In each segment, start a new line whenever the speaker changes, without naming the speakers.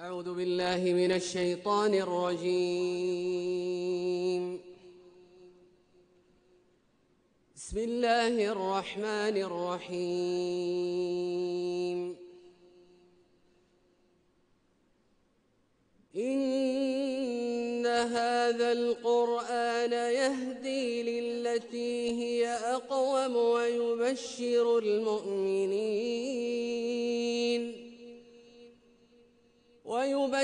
أعوذ بالله من الشيطان الرجيم. بسم الله الرحمن الرحيم. إن هذا القرآن يهدي للتي هي أقوم ويبشر المؤمنين.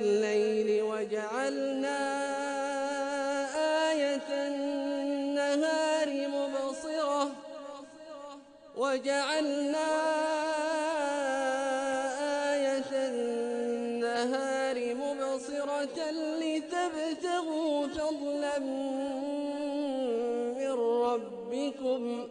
الليل وجعلنا آية النهار مبصرة وجعلنا آية النهار مبصرة لتبتغوا فضلا من ربكم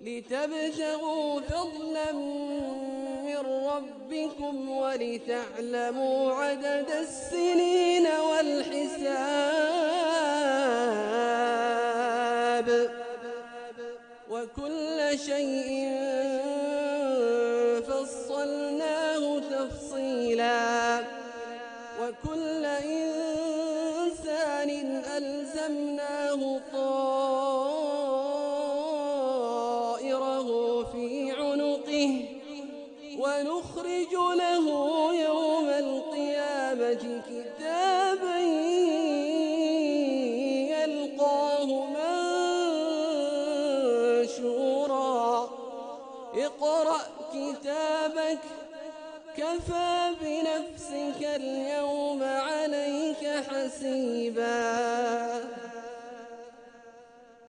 لتبتغوا فضلا من ربكم ولتعلموا عدد السنين والحساب وكل شيء فصلناه تفصيلا وكل إنسان ألزمناه طائره ونخرج له يوم القيامة كتابا يلقاه منشورا. اقرأ كتابك كفى بنفسك اليوم عليك حسيبا.